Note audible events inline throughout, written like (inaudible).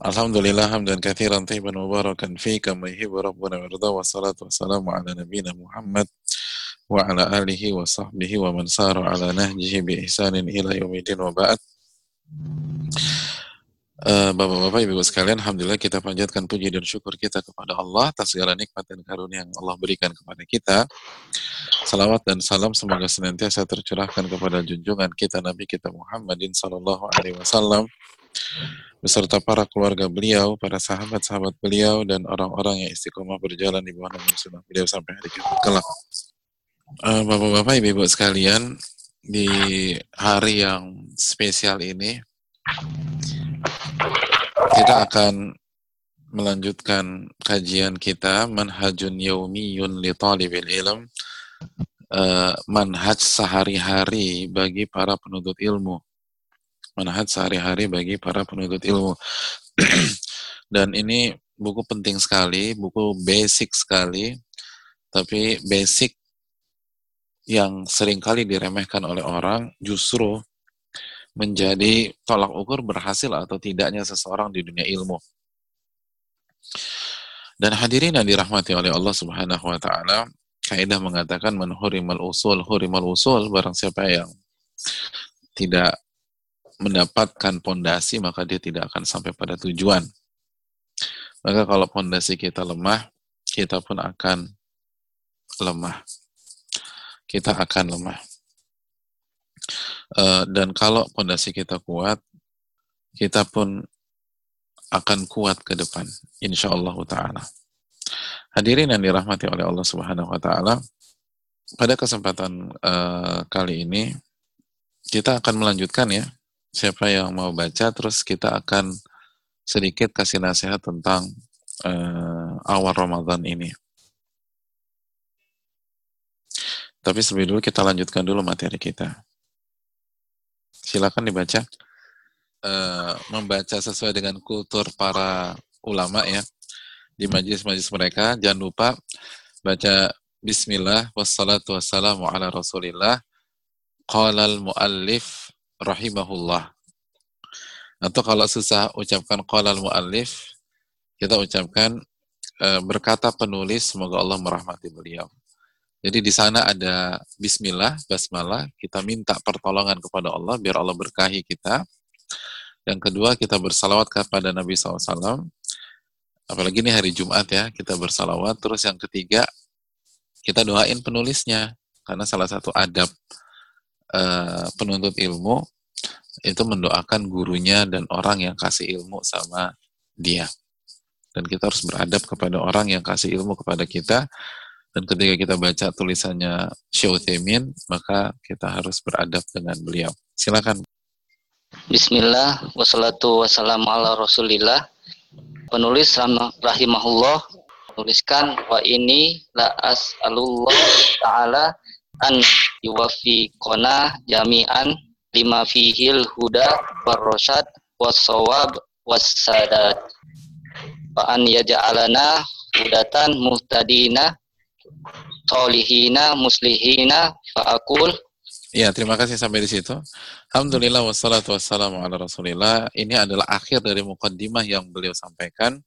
Alhamdulillah hamdan kathiran tayyiban mubarakan fi kama yuhibbu rabbuna wa yarda wa salatu wassalamu ala nabiyyina Muhammad wa ala alihi wa sahbihi wa man sara ala nahjihi bi ihsanin ila yaumil wa ba'd. Uh, Bapak-bapak, Ibu sekalian, Alhamdulillah kita panjatkan puji dan syukur kita kepada Allah atas segala nikmat dan karunia yang Allah berikan kepada kita. Salawat dan salam semoga senantiasa tercurahkan kepada junjungan kita Nabi kita Muhammadin sallallahu alaihi wasallam beserta para keluarga beliau, para sahabat-sahabat beliau, dan orang-orang yang istiqomah berjalan di bawah naungan sunnah beliau sampai hari kiamat kelak. Uh, Bapak-bapak, ibu-ibu sekalian, di hari yang spesial ini, kita akan melanjutkan kajian kita manhajun yaumiyun li talibil ilm uh, manhaj sehari-hari bagi para penuntut ilmu manhaj sehari-hari bagi para penuntut ilmu. (clears throat) Dan ini buku penting sekali, buku basic sekali, tapi basic yang sering kali diremehkan oleh orang justru menjadi tolak ukur berhasil atau tidaknya seseorang di dunia ilmu. Dan hadirin yang dirahmati oleh Allah Subhanahu wa taala, kaidah mengatakan man hurimal usul hurimal usul barang siapa yang tidak mendapatkan pondasi maka dia tidak akan sampai pada tujuan. Maka kalau pondasi kita lemah, kita pun akan lemah. Kita akan lemah. Uh, dan kalau pondasi kita kuat, kita pun akan kuat ke depan, insya Allah Taala. Hadirin yang dirahmati oleh Allah Subhanahu Wa Taala, pada kesempatan uh, kali ini kita akan melanjutkan ya siapa yang mau baca terus kita akan sedikit kasih nasihat tentang uh, awal Ramadan ini. Tapi sebelum dulu kita lanjutkan dulu materi kita. Silakan dibaca. Uh, membaca sesuai dengan kultur para ulama ya di majlis-majlis mereka. Jangan lupa baca Bismillah wassalatu wassalamu ala Rasulillah. Qala al-muallif rahimahullah. Atau kalau susah ucapkan qalal muallif, kita ucapkan e, berkata penulis semoga Allah merahmati beliau. Jadi di sana ada bismillah, basmalah, kita minta pertolongan kepada Allah biar Allah berkahi kita. Yang kedua kita bersalawat kepada Nabi SAW. Apalagi ini hari Jumat ya, kita bersalawat. Terus yang ketiga, kita doain penulisnya. Karena salah satu adab uh, penuntut ilmu itu mendoakan gurunya dan orang yang kasih ilmu sama dia. Dan kita harus beradab kepada orang yang kasih ilmu kepada kita. Dan ketika kita baca tulisannya Syauthemin, maka kita harus beradab dengan beliau. Silakan. Bismillah, wassalatu wassalamu ala rasulillah. Penulis rahimahullah menuliskan wa ini la as'alullah ta'ala an yuwafiqona jami'an lima fihil huda warrosyad wassawab wassadat wa an yaja'alana hudatan muhtadina solihina muslihina fa'akul Ya, terima kasih sampai di situ. Alhamdulillah wassalatu wassalamu ala rasulillah. Ini adalah akhir dari mukaddimah yang beliau sampaikan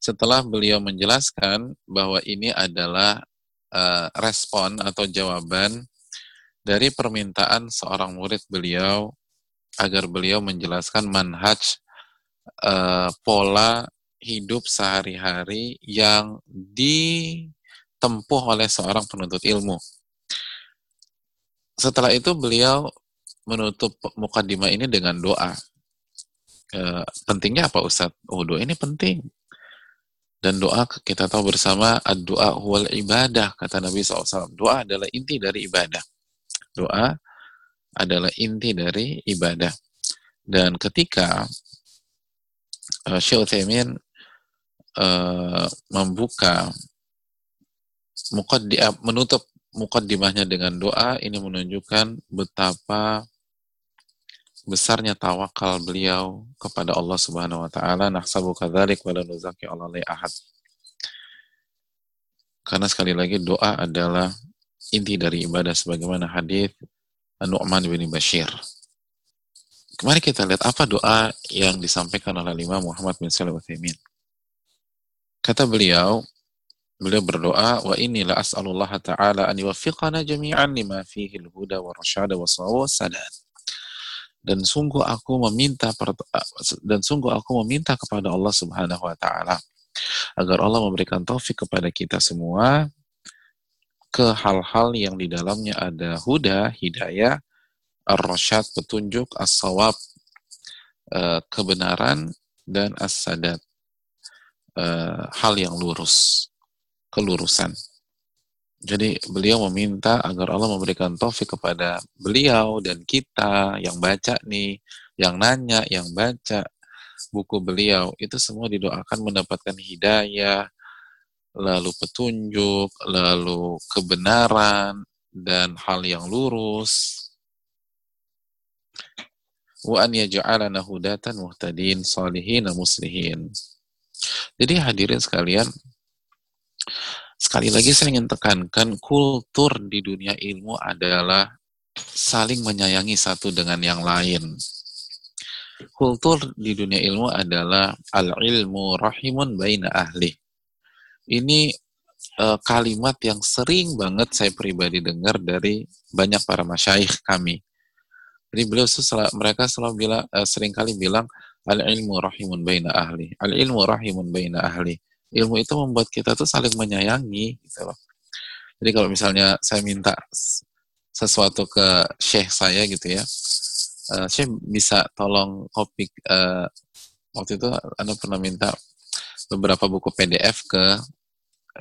setelah beliau menjelaskan bahwa ini adalah uh, respon atau jawaban dari permintaan seorang murid beliau agar beliau menjelaskan manhaj uh, pola hidup sehari-hari yang ditempuh oleh seorang penuntut ilmu. Setelah itu beliau menutup mukadimah ini dengan doa. E, pentingnya apa Ustadz? Oh doa ini penting. Dan doa kita tahu bersama doa wal ibadah kata Nabi SAW. Doa adalah inti dari ibadah. Doa adalah inti dari ibadah. Dan ketika uh, Syekh uh, membuka mukaddi, menutup mukaddimahnya dengan doa ini menunjukkan betapa besarnya tawakal beliau kepada Allah Subhanahu wa taala nahsabu kadzalik wa la nuzaki ahad. Karena sekali lagi doa adalah inti dari ibadah sebagaimana hadis Nu'man bin Bashir. Kemarin kita lihat apa doa yang disampaikan oleh Imam Muhammad bin Salih Uthaymin. Kata beliau, beliau berdoa, wa inilah as'alullah ta'ala an yuwaffiqana jami'an lima fihi al-huda wa rasyada wa sadat. Dan sungguh aku meminta dan sungguh aku meminta kepada Allah Subhanahu wa taala agar Allah memberikan taufik kepada kita semua ke hal-hal yang di dalamnya ada huda, hidayah, ar-rasyad, petunjuk, as-sawab, uh, kebenaran, dan as-sadat, uh, hal yang lurus, kelurusan. Jadi beliau meminta agar Allah memberikan taufik kepada beliau dan kita yang baca nih, yang nanya, yang baca buku beliau, itu semua didoakan mendapatkan hidayah, lalu petunjuk, lalu kebenaran, dan hal yang lurus, wa an yaj'alana hudatan muhtadin salihin muslihin. Jadi hadirin sekalian, sekali lagi saya ingin tekankan kultur di dunia ilmu adalah saling menyayangi satu dengan yang lain. Kultur di dunia ilmu adalah al-ilmu rahimun baina ahli. Ini uh, kalimat yang sering banget saya pribadi dengar dari banyak para masyaikh kami jadi beliau selalu, mereka selalu bilang, uh, sering kali bilang, al ilmu rahimun baina ahli. Al ilmu rahimun baina ahli. Ilmu itu membuat kita tuh saling menyayangi, gitu loh. Jadi kalau misalnya saya minta sesuatu ke syekh saya gitu ya, uh, syekh bisa tolong kopi, uh, waktu itu Anda pernah minta beberapa buku PDF ke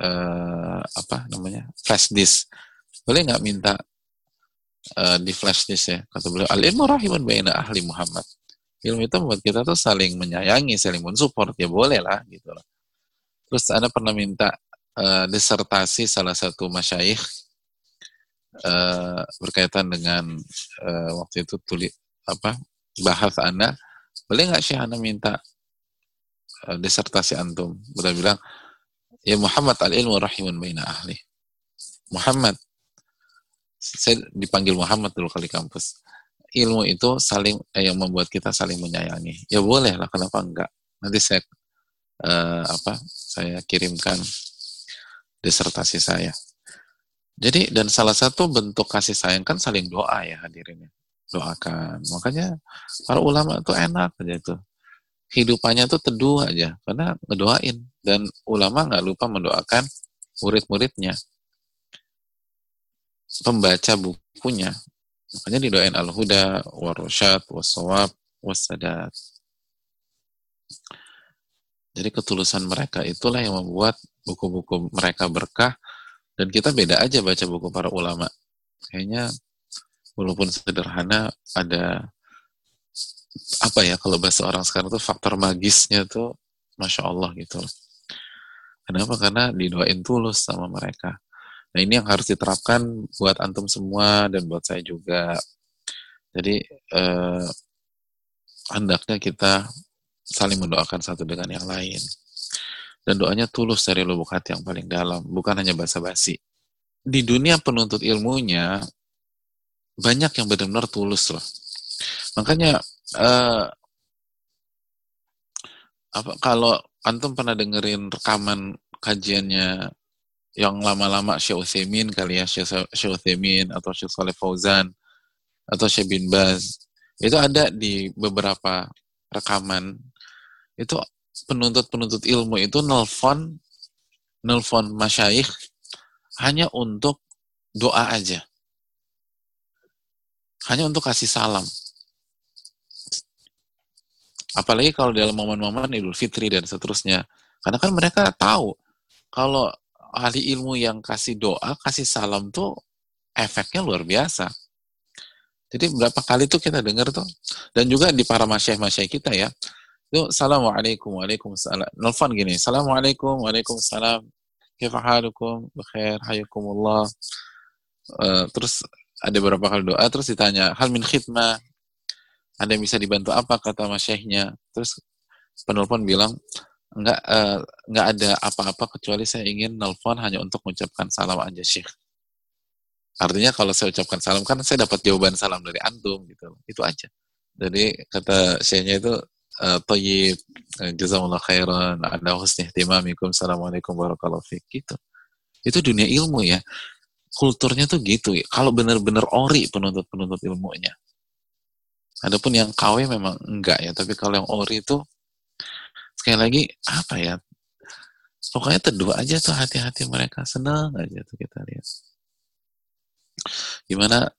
uh, apa namanya flash disk. Boleh nggak minta uh, di flash disk ya kata beliau al ilmu rahimun baina ahli Muhammad ilmu itu membuat kita tuh saling menyayangi saling mensupport ya boleh lah gitu lah terus anda pernah minta uh, disertasi salah satu masyayikh uh, berkaitan dengan uh, waktu itu tulis apa bahas anda boleh nggak sih anda minta uh, disertasi antum udah bilang ya Muhammad al ilmu rahimun baina ahli Muhammad saya dipanggil Muhammad dulu kali kampus. Ilmu itu saling eh, yang membuat kita saling menyayangi. Ya boleh lah, kenapa enggak? Nanti saya eh, apa? Saya kirimkan disertasi saya. Jadi dan salah satu bentuk kasih sayang kan saling doa ya hadirin ya. Doakan. Makanya para ulama itu enak aja itu. Hidupannya tuh teduh aja karena ngedoain dan ulama nggak lupa mendoakan murid-muridnya pembaca bukunya. Makanya didoain al-huda, warosyad, wasawab, wasadat. Jadi ketulusan mereka itulah yang membuat buku-buku mereka berkah dan kita beda aja baca buku para ulama. Kayaknya walaupun sederhana ada apa ya kalau bahasa orang sekarang tuh faktor magisnya tuh masya Allah gitu. Kenapa? Karena didoain tulus sama mereka. Nah ini yang harus diterapkan buat antum semua dan buat saya juga. Jadi eh, hendaknya kita saling mendoakan satu dengan yang lain. Dan doanya tulus dari lubuk hati yang paling dalam, bukan hanya basa-basi. Di dunia penuntut ilmunya, banyak yang benar-benar tulus loh. Makanya, eh, apa kalau antum pernah dengerin rekaman kajiannya yang lama-lama Syekh Utsaimin kali ya, Syekh Utsaimin atau Syekh Saleh Fauzan atau Syekh bin Baz. Itu ada di beberapa rekaman. Itu penuntut-penuntut ilmu itu nelfon nelfon masyayikh hanya untuk doa aja. Hanya untuk kasih salam. Apalagi kalau dalam momen-momen Idul Fitri dan seterusnya. Karena kan mereka tahu kalau ahli ilmu yang kasih doa, kasih salam tuh efeknya luar biasa. Jadi berapa kali tuh kita dengar tuh, dan juga di para masyayikh-masyayikh kita ya, itu Assalamualaikum, Waalaikumsalam. Nelfon gini, Assalamualaikum, Waalaikumsalam. Kifahalukum, bekhair, hayukumullah. Uh, terus ada beberapa kali doa, terus ditanya, hal min khidmah, ada yang bisa dibantu apa, kata masyayikhnya. Terus penelpon bilang, nggak uh, nggak ada apa-apa kecuali saya ingin nelpon hanya untuk mengucapkan salam aja Syekh. Artinya kalau saya ucapkan salam kan saya dapat jawaban salam dari antum gitu. Itu aja. Jadi kata syekhnya itu uh, Tayyib, uh, jazakallah khairan, ada husni ihtimamikum, assalamualaikum warahmatullahi wabarakatuh. Gitu. Itu dunia ilmu ya. Kulturnya tuh gitu. Ya. Kalau benar-benar ori penuntut-penuntut ilmunya. Adapun yang KW memang enggak ya, tapi kalau yang ori itu sekali lagi apa ya? Pokoknya teduh aja tuh hati-hati mereka senang aja tuh kita lihat. Gimana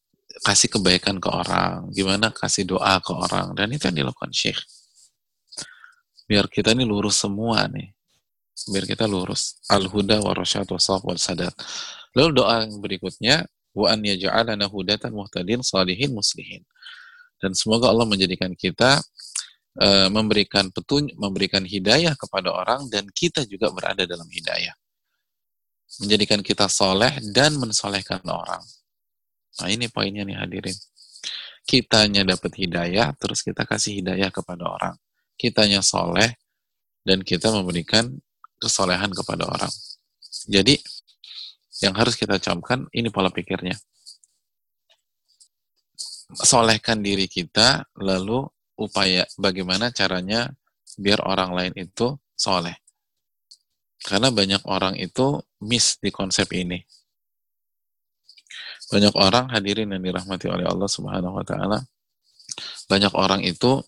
kasih kebaikan ke orang, gimana kasih doa ke orang, dan itu yang dilakukan Syekh. Biar kita ini lurus semua nih biar kita lurus. Al-huda wa rasyad wa. Lalu doa yang berikutnya, wa an yaj'alana hudatan muhtadin salihin muslihin. Dan semoga Allah menjadikan kita uh, memberikan petunjuk, memberikan hidayah kepada orang dan kita juga berada dalam hidayah. Menjadikan kita soleh dan mensolehkan orang. Nah ini poinnya nih hadirin. Kitanya dapat hidayah, terus kita kasih hidayah kepada orang. Kitanya soleh, dan kita memberikan kesolehan kepada orang. Jadi, yang harus kita camkan, ini pola pikirnya. Solehkan diri kita, lalu upaya bagaimana caranya biar orang lain itu soleh. Karena banyak orang itu miss di konsep ini. Banyak orang hadirin yang dirahmati oleh Allah Subhanahu wa taala. Banyak orang itu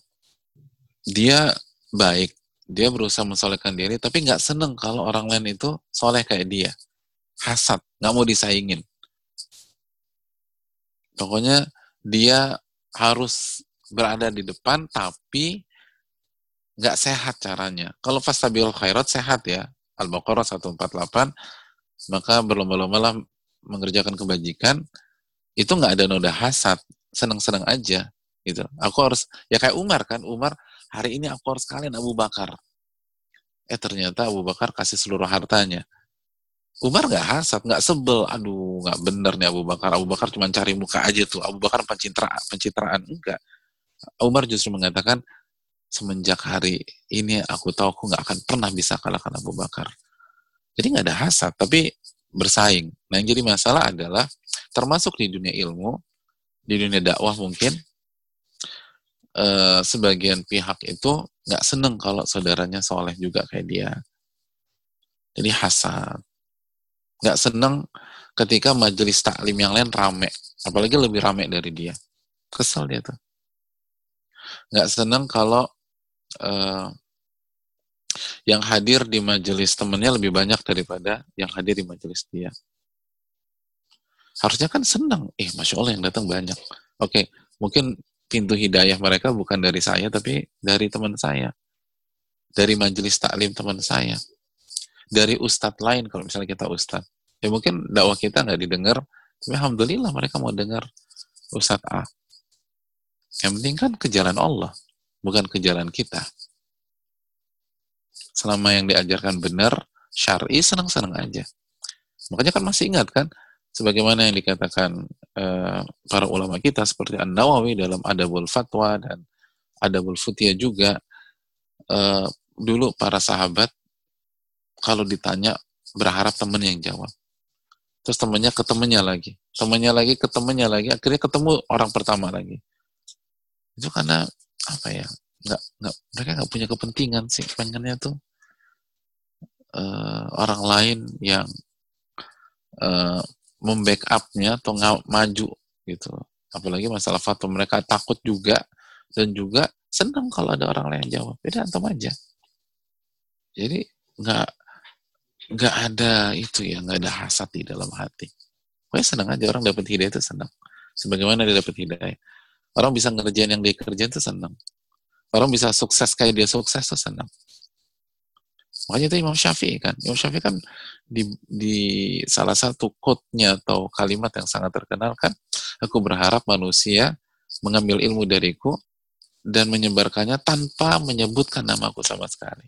dia baik, dia berusaha mensolehkan diri tapi nggak seneng kalau orang lain itu soleh kayak dia. Hasad nggak mau disaingin. Pokoknya dia harus berada di depan tapi nggak sehat caranya. Kalau fastabil khairat sehat ya. Al-Baqarah 148 maka berlomba-lomba mengerjakan kebajikan. Itu nggak ada noda hasad seneng-seneng aja gitu. Aku harus ya kayak Umar kan Umar hari ini aku harus kalian Abu Bakar. Eh ternyata Abu Bakar kasih seluruh hartanya. Umar gak hasad, gak sebel, aduh gak bener nih Abu Bakar. Abu Bakar cuma cari muka aja tuh. Abu Bakar pencitraan, pencitraan enggak. Umar justru mengatakan semenjak hari ini aku tahu aku gak akan pernah bisa kalahkan Abu Bakar. Jadi gak ada hasad, tapi bersaing. Nah yang jadi masalah adalah termasuk di dunia ilmu, di dunia dakwah mungkin eh, sebagian pihak itu nggak seneng kalau saudaranya soleh juga kayak dia. Jadi hasad. Nggak seneng ketika majelis taklim yang lain rame. Apalagi lebih rame dari dia. Kesel dia tuh. Nggak seneng kalau eh, yang hadir di majelis temennya lebih banyak daripada yang hadir di majelis dia. Harusnya kan senang. Eh, Masya Allah yang datang banyak. Oke, mungkin pintu hidayah mereka bukan dari saya, tapi dari teman saya. Dari majelis taklim teman saya. Dari ustadz lain, kalau misalnya kita ustadz. Ya mungkin dakwah kita nggak didengar, tapi Alhamdulillah mereka mau dengar ustadz A. Yang penting kan ke jalan Allah, bukan ke jalan kita. Selama yang diajarkan benar, syar'i senang-senang aja. Makanya kan masih ingat kan, sebagaimana yang dikatakan uh, para ulama kita seperti An Nawawi dalam Adabul Fatwa dan Adabul Futiyah juga uh, dulu para sahabat kalau ditanya berharap teman yang jawab. Terus temannya ke temannya lagi temannya lagi ke temannya lagi akhirnya ketemu orang pertama lagi. Itu karena apa ya nggak nggak mereka nggak punya kepentingan sih pengennya tuh uh, orang lain yang uh, membackupnya atau maju gitu apalagi masalah fatwa mereka takut juga dan juga senang kalau ada orang lain jawab. Jadi antum aja. Jadi nggak nggak ada itu ya nggak ada hasad di dalam hati. Pokoknya senang aja orang dapat hidayah itu senang. Sebagaimana dia dapat hidayah. Orang bisa ngerjain yang dia kerjain itu senang. Orang bisa sukses kayak dia sukses itu senang Makanya itu Imam Syafi'i kan. Imam Syafi'i kan di, di salah satu quote-nya atau kalimat yang sangat terkenal kan, aku berharap manusia mengambil ilmu dariku dan menyebarkannya tanpa menyebutkan namaku sama sekali.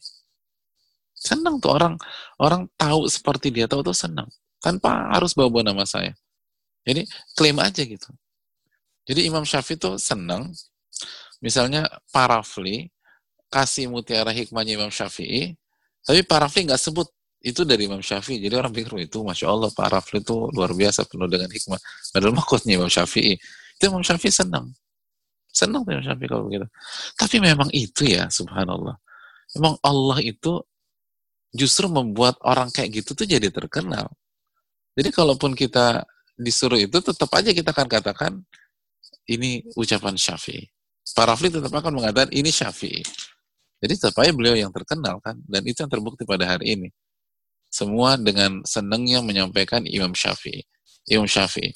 Senang tuh orang orang tahu seperti dia tahu tuh senang tanpa harus bawa-bawa nama saya. Jadi klaim aja gitu. Jadi Imam Syafi'i tuh senang misalnya Parafli kasih mutiara hikmahnya Imam Syafi'i tapi Pak Rafli nggak sebut itu dari Imam Syafi'i. Jadi orang pikir oh, itu Masya Allah Pak Rafli itu luar biasa penuh dengan hikmah. Padahal makutnya Imam Syafi'i. Itu Imam Syafi'i senang. Senang Imam Syafi'i kalau begitu. Tapi memang itu ya, subhanallah. Memang Allah itu justru membuat orang kayak gitu tuh jadi terkenal. Jadi kalaupun kita disuruh itu, tetap aja kita akan katakan, ini ucapan Syafi'i. Para Rafli tetap akan mengatakan, ini Syafi'i. Jadi aja beliau yang terkenal kan, dan itu yang terbukti pada hari ini. Semua dengan senangnya menyampaikan Imam Syafi'i. Imam Syafi'i.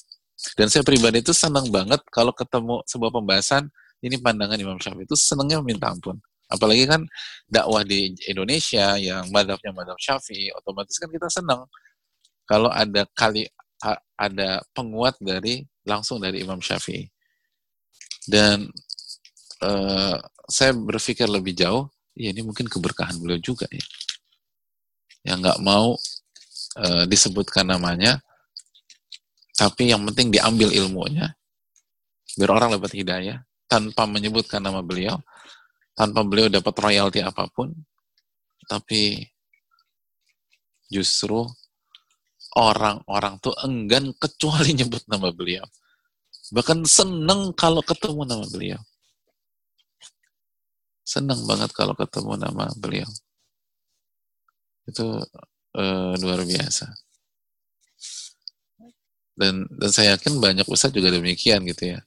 Dan saya pribadi itu senang banget kalau ketemu sebuah pembahasan ini pandangan Imam Syafi'i itu senangnya minta ampun. Apalagi kan dakwah di Indonesia yang madhabnya madhab Syafi'i, otomatis kan kita senang kalau ada kali ada penguat dari langsung dari Imam Syafi'i. Dan uh, saya berpikir lebih jauh, ya ini mungkin keberkahan beliau juga ya. Yang nggak mau uh, disebutkan namanya, tapi yang penting diambil ilmunya, biar orang dapat hidayah, tanpa menyebutkan nama beliau, tanpa beliau dapat royalti apa pun, tapi justru orang-orang tuh enggan kecuali (laughs) nyebut nama beliau. Bahkan seneng kalau ketemu nama beliau. Seneng banget kalau ketemu nama beliau. Itu uh, luar biasa. Dan dan saya yakin banyak ustadz juga demikian gitu ya.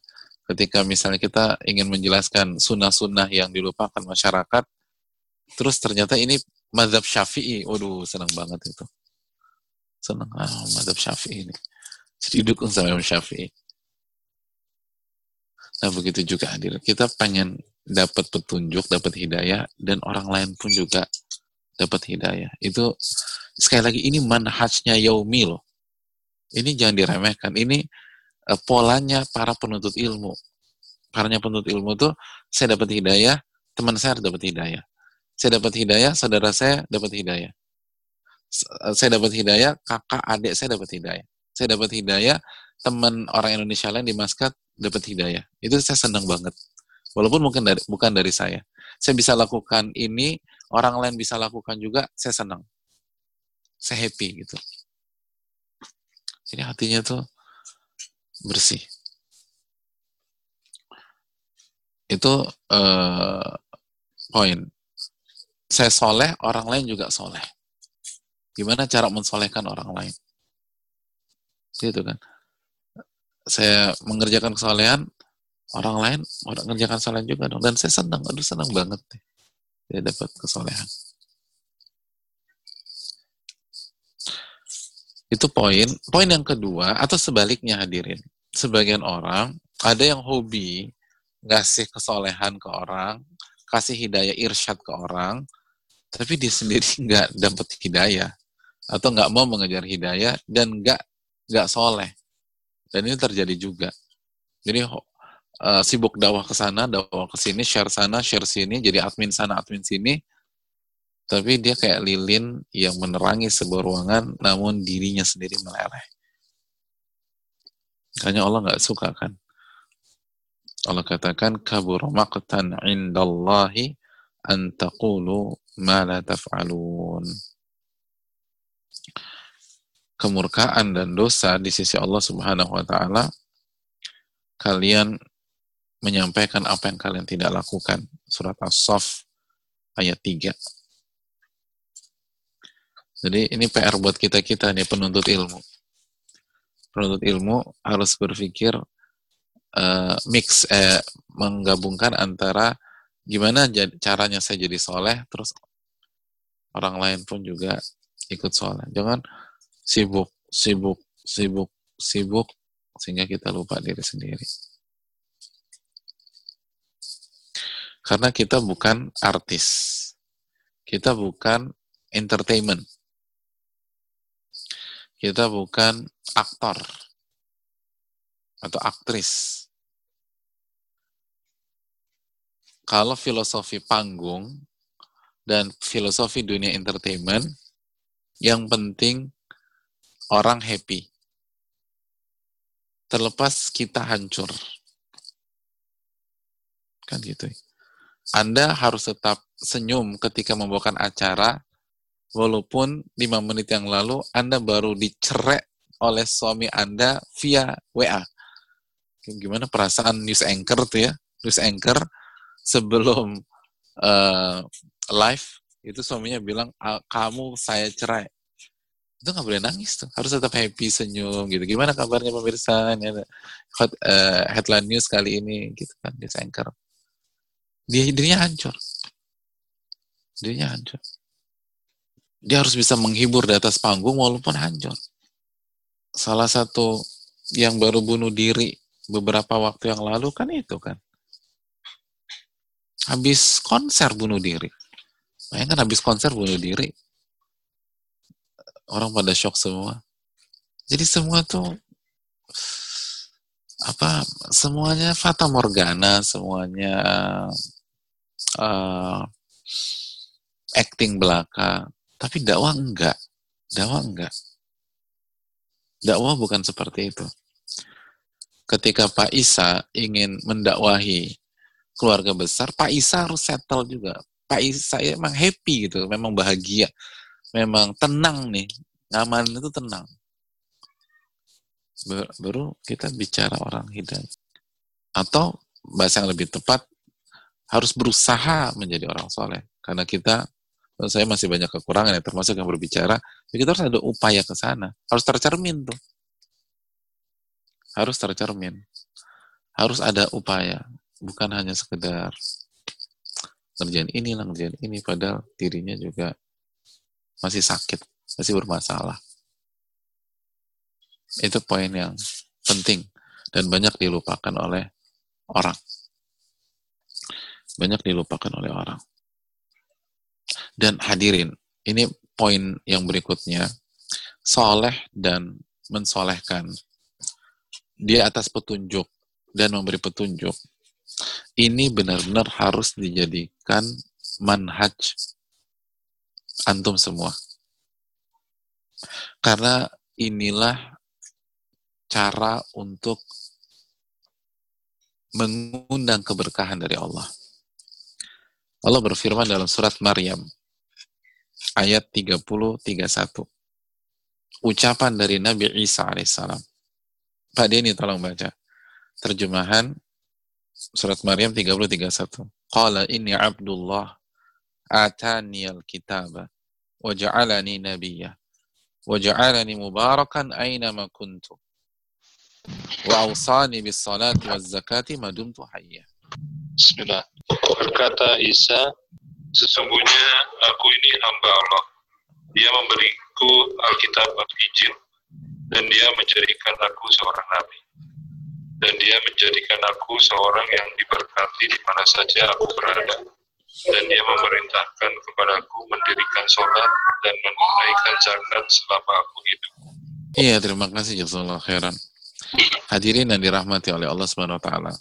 Ketika misalnya kita ingin menjelaskan sunnah-sunnah yang dilupakan masyarakat terus ternyata ini madhab syafi'i. Waduh senang banget itu. Senang. Ah madhab syafi'i ini. Jadi dukung sama Syafi'i. Nah begitu juga hadir. Kita pengen dapat petunjuk dapat hidayah dan orang lain pun juga dapat hidayah itu sekali lagi ini manhajnya yaumi loh ini jangan diremehkan. Ini uh, polanya para penuntut ilmu. Paranya penuntut ilmu tuh saya dapat hidayah, teman saya dapat hidayah. Saya dapat hidayah, saudara saya dapat hidayah. Eh, saya dapat hidayah, kakak adik saya dapat hidayah. Saya dapat hidayah, teman orang Indonesia lain di Maskat dapat hidayah. Itu saya senang banget. Walaupun mungkin dari, bukan dari saya. Saya bisa lakukan ini, orang lain bisa lakukan juga, saya senang. Saya happy gitu. Jadi hatinya tuh bersih. Itu uh, poin. Saya soleh, orang lain juga soleh. Gimana cara mensolehkan orang lain? Gitu kan. Saya mengerjakan kesolehan, orang lain orang mengerjakan kesalahan juga dong. Dan saya senang, aduh senang banget deh. Dia dapat kesolehan. Itu poin. Poin yang kedua, atau sebaliknya hadirin. Sebagian orang, ada yang hobi ngasih kesolehan ke orang, kasih hidayah irsyad ke orang, tapi dia sendiri (laughs) nggak dapat hidayah atau nggak mau mengejar hidayah dan nggak nggak soleh dan ini terjadi juga jadi uh, sibuk dakwah ke sana dakwah ke sini share sana share sini jadi admin sana admin sini tapi dia kayak lilin yang menerangi sebuah ruangan namun dirinya sendiri meleleh. Hanya Allah nggak suka kan. Allah katakan kabur maqtan indallahi an taqulu ma la taf'alun. Kemurkaan dan dosa di sisi Allah Subhanahu wa taala kalian menyampaikan apa yang kalian tidak lakukan. Surat As-Saff ayat 3. Jadi ini PR buat kita-kita nih penuntut ilmu. Penuntut ilmu harus berpikir uh, mix, eh, menggabungkan antara gimana caranya saya jadi soleh, terus orang lain pun juga ikut soleh. Jangan sibuk, sibuk, sibuk, sibuk, sehingga kita lupa diri sendiri. Karena kita bukan artis, kita bukan entertainment, kita bukan aktor atau aktris. Kalau filosofi panggung dan filosofi dunia entertainment, yang penting orang happy. Terlepas kita hancur. Kan gitu. Anda harus tetap senyum ketika membawakan acara walaupun lima menit yang lalu Anda baru dicerek oleh suami Anda via WA. Gimana perasaan news anchor tuh ya? news anchor sebelum uh, live itu suaminya bilang kamu saya cerai. Itu nggak boleh nangis tuh. Harus tetap happy senyum gitu. Gimana kabarnya pemirsa? Hot, uh, headline news kali ini gitu kan di anchor dia dirinya hancur. Dirinya hancur. Dia harus bisa menghibur di atas panggung walaupun hancur. Salah satu yang baru bunuh diri beberapa waktu yang lalu kan itu kan. Habis konser bunuh diri. Bayangkan habis konser bunuh diri. Orang pada shock semua. Jadi semua tuh apa semuanya fata morgana, semuanya uh, acting belaka, tapi dakwah enggak. Dakwah enggak. Dakwah bukan seperti itu. Ketika Pak Isa ingin mendakwahi keluarga besar, Pak Isa harus settle juga. Pak saya emang happy gitu, memang bahagia, memang tenang nih, nyaman itu tenang. Baru kita bicara orang hidayah. Atau bahasa yang lebih tepat, harus berusaha menjadi orang soleh. Karena kita, saya masih banyak kekurangan ya, termasuk yang berbicara, jadi kita harus ada upaya ke sana. Harus tercermin tuh. Harus tercermin. Harus ada upaya. Bukan hanya sekedar ngerjain ini ngerjain ini, padahal dirinya juga masih sakit, masih bermasalah. Itu poin yang penting dan banyak dilupakan oleh orang. Banyak dilupakan oleh orang. Dan hadirin, ini poin yang berikutnya, soleh dan mensolehkan. Dia atas petunjuk dan memberi petunjuk ini benar-benar harus dijadikan manhaj antum semua. Karena inilah cara untuk mengundang keberkahan dari Allah. Allah berfirman dalam surat Maryam ayat 30 31. Ucapan dari Nabi Isa alaihissalam. Pak Denny tolong baca. Terjemahan Surat Maryam 30 31. Qala inni Abdullah atani al-kitaba wa ja'alani nabiyya wa ja'alani mubarakan aina ma kuntu wa awsani bis salati waz zakati ma dumtu hayya. Bismillah. Berkata Isa, sesungguhnya aku ini hamba Allah. Dia memberiku Alkitab atau Injil dan dia menjadikan aku seorang nabi dan dia menjadikan aku seorang yang diberkati di mana saja aku berada. Dan dia memerintahkan kepadaku mendirikan sholat dan menunaikan zakat selama aku hidup. Iya, terima kasih jazakallahu khairan. Hadirin yang dirahmati oleh Allah Subhanahu wa taala.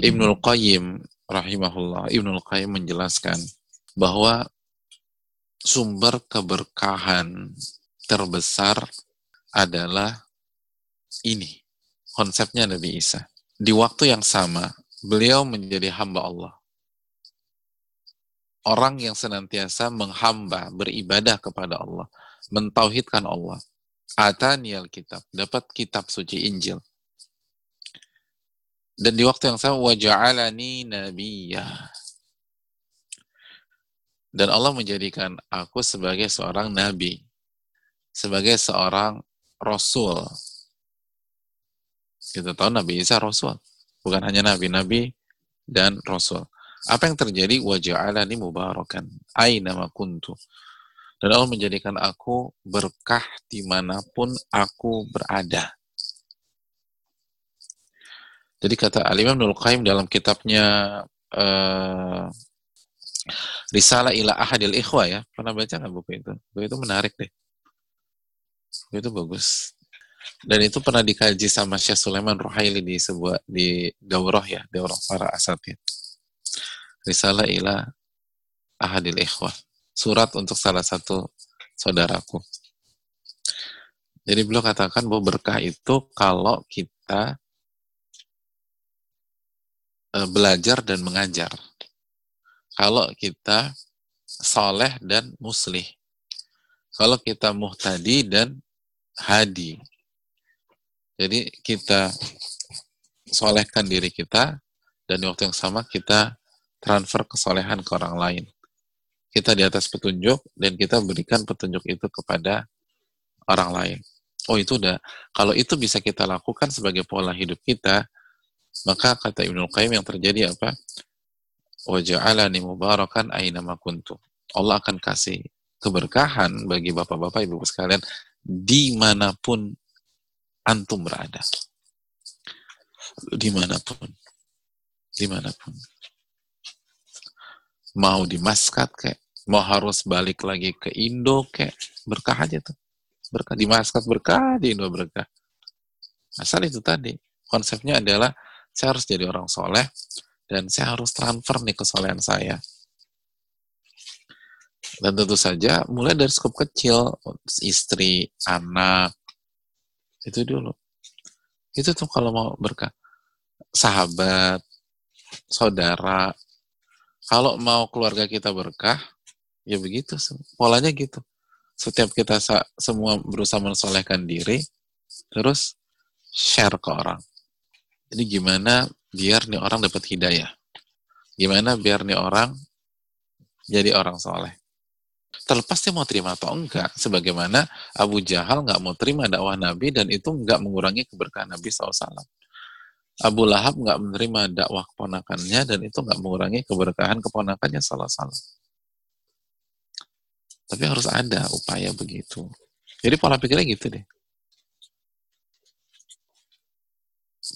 Ibnul Qayyim rahimahullah, Ibnul Qayyim menjelaskan bahwa sumber keberkahan terbesar adalah ini konsepnya Nabi Isa. Di waktu yang sama, beliau menjadi hamba Allah. Orang yang senantiasa menghamba, beribadah kepada Allah, mentauhidkan Allah. Ataniyal kitab, dapat kitab suci Injil. Dan di waktu yang sama, waja'alani nabiyah. Dan Allah menjadikan aku sebagai seorang nabi, sebagai seorang rasul, kita tahu Nabi Isa Rasul. Bukan hanya Nabi, Nabi dan Rasul. Apa yang terjadi? Waja'alani mubarakan. Aina kuntu. Dan Allah menjadikan aku berkah di mana pun aku berada. Jadi kata Al-Imam Nul Qayyim dalam kitabnya uh, Risalah ila ahadil ikhwa ya. Pernah baca nggak buku itu? Buku itu menarik deh. Buku itu bagus. Dan itu pernah dikaji sama Syekh Sulaiman Ruhaili di sebuah di daurah ya, daurah para asatid. Risalah ila ahadil ikhwah. Surat untuk salah satu saudaraku. Jadi beliau katakan bahwa berkah itu kalau kita belajar dan mengajar. Kalau kita soleh dan muslih. Kalau kita muhtadi dan hadi. Jadi kita solehkan diri kita dan di waktu yang sama kita transfer kesolehan ke orang lain. Kita di atas petunjuk dan kita berikan petunjuk itu kepada orang lain. Oh itu udah, kalau itu bisa kita lakukan sebagai pola hidup kita, maka kata Ibnu Qayyim yang terjadi apa? Waja'alani mubarakan aina kuntu. Allah akan kasih keberkahan bagi bapak-bapak, ibu sekalian di mana pun antum berada. Di mana pun. Di mana pun. Mau di Maskat kayak, mau harus balik lagi ke Indo kayak, berkah aja tuh. Berkah di Maskat berkah, di Indo berkah. Asal itu tadi. Konsepnya adalah saya harus jadi orang soleh dan saya harus transfer nih kesolehan saya dan tentu saja mulai dari skop kecil, istri, anak, itu dulu. Itu tuh kalau mau berkah. Sahabat, saudara, kalau mau keluarga kita berkah, ya begitu. Polanya gitu. Setiap kita semua berusaha mensolehkan diri, terus share ke orang. Jadi gimana biar nih orang dapat hidayah? Gimana biar nih orang jadi orang soleh? terlepas dia mau terima atau enggak, sebagaimana Abu Jahal nggak mau terima dakwah Nabi dan itu nggak mengurangi keberkahan Nabi SAW. Abu Lahab nggak menerima dakwah keponakannya dan itu nggak mengurangi keberkahan keponakannya salah. Tapi harus ada upaya begitu. Jadi pola pikirnya gitu deh.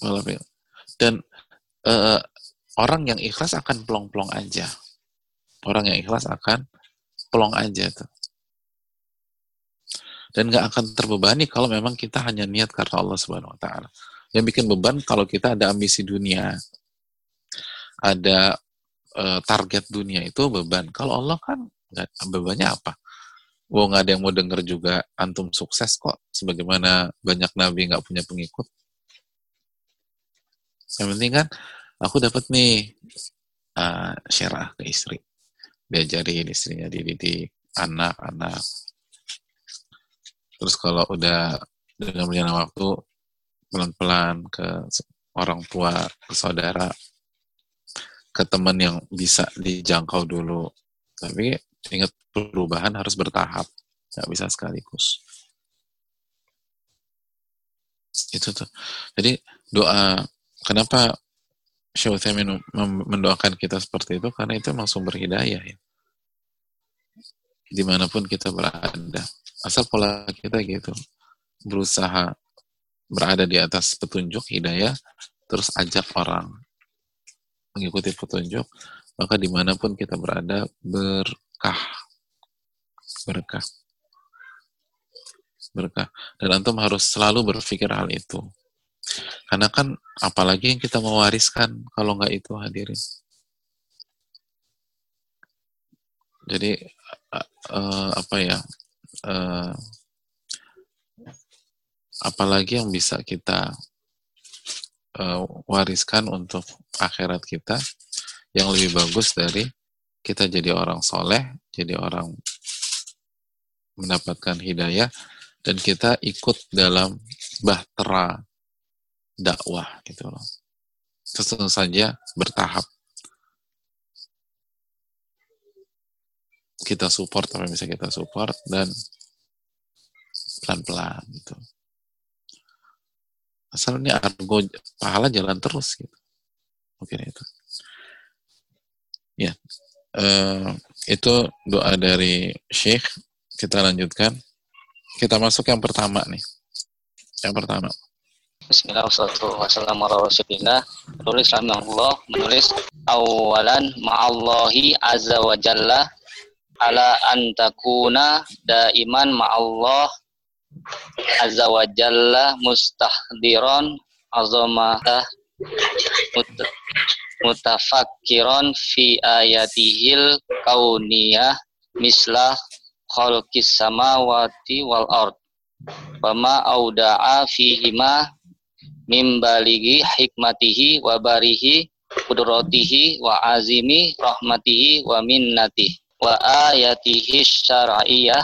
Pikir. Dan uh, orang yang ikhlas akan plong-plong aja. Orang yang ikhlas akan plong aja tuh. Dan nggak akan terbebani kalau memang kita hanya niat karena Allah Subhanahu Wa Taala. Yang bikin beban kalau kita ada ambisi dunia, ada uh, target dunia itu beban. Kalau Allah kan nggak bebannya apa? Wow, nggak ada yang mau denger juga antum sukses kok. Sebagaimana banyak nabi nggak punya pengikut. Yang penting kan aku dapat nih uh, syarah ke istri. Diajarin istrinya dididik anak-anak. Terus kalau udah dengan berjalan waktu pelan-pelan ke orang tua ke saudara ke teman yang bisa dijangkau dulu. Tapi ingat perubahan harus bertahap nggak bisa sekaligus. Itu tuh. Jadi doa kenapa Syekh Uthaymin mendoakan kita seperti itu karena itu memang sumber hidayah ya. Di mana pun kita berada. Asal pola kita gitu. Berusaha berada di atas petunjuk hidayah, terus ajak orang mengikuti petunjuk, maka di mana pun kita berada berkah. Berkah. Berkah. Dan antum harus selalu berpikir hal itu karena kan apalagi yang kita mewariskan kalau nggak itu hadirin. Jadi uh, apa ya? Uh, apalagi yang bisa kita uh, wariskan untuk akhirat kita yang lebih bagus dari kita jadi orang soleh, jadi orang mendapatkan hidayah, dan kita ikut dalam bahtera dakwah gitu loh. Tentu saja bertahap. Kita support apa yang bisa kita support dan pelan-pelan gitu. Asalnya argo pahala jalan terus gitu. Mungkin itu. Ya, uh, itu doa dari Syekh. Kita lanjutkan. Kita masuk yang pertama nih. Yang pertama. Bismillah wassalamu ala rasulillah Menulis Awalan ma'allahi azza wa jalla Ala antakuna daiman ma'allah Azza wa jalla mustahdiran Azamah mut, fi ayatihil kauniyah Mislah khalqis samawati wal ard Wama auda'a fihima mimbaligi hikmatihi wa barihi kudratihi wa azimi rahmatihi wa minnatihi wa ayatihi syara'iyah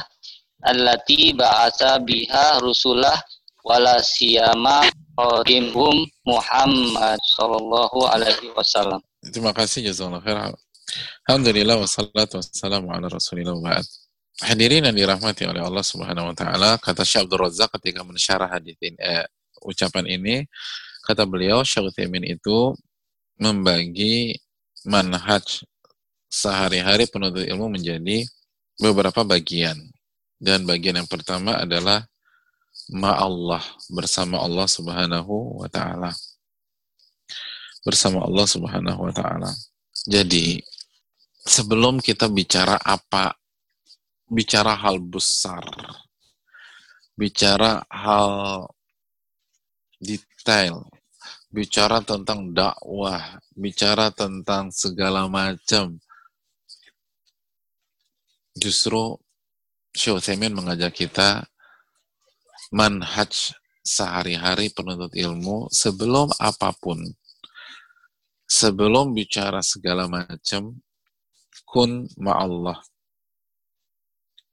allati ba'asa biha rusulah wala siyama qadimhum Muhammad sallallahu alaihi wasallam. Terima kasih jazakallahu khair. Alhamdulillah wassalatu wassalamu ala rasulillah ba'd. Hadirin yang dirahmati oleh Allah Subhanahu wa taala, kata Syekh Abdul Razak ketika mensyarah hadis eh, ucapan ini, kata beliau Syekh Utsaimin itu membagi manhaj sehari-hari penuntut ilmu menjadi beberapa bagian. Dan bagian yang pertama adalah ma'allah, bersama Allah Subhanahu wa taala. Bersama Allah Subhanahu wa taala. Jadi, sebelum kita bicara apa bicara hal besar, bicara hal detail, bicara tentang dakwah, bicara tentang segala macam. Justru Syekh Utsaimin mengajak kita manhaj sehari-hari penuntut ilmu sebelum apa pun, sebelum bicara segala macam, kun ma'allah.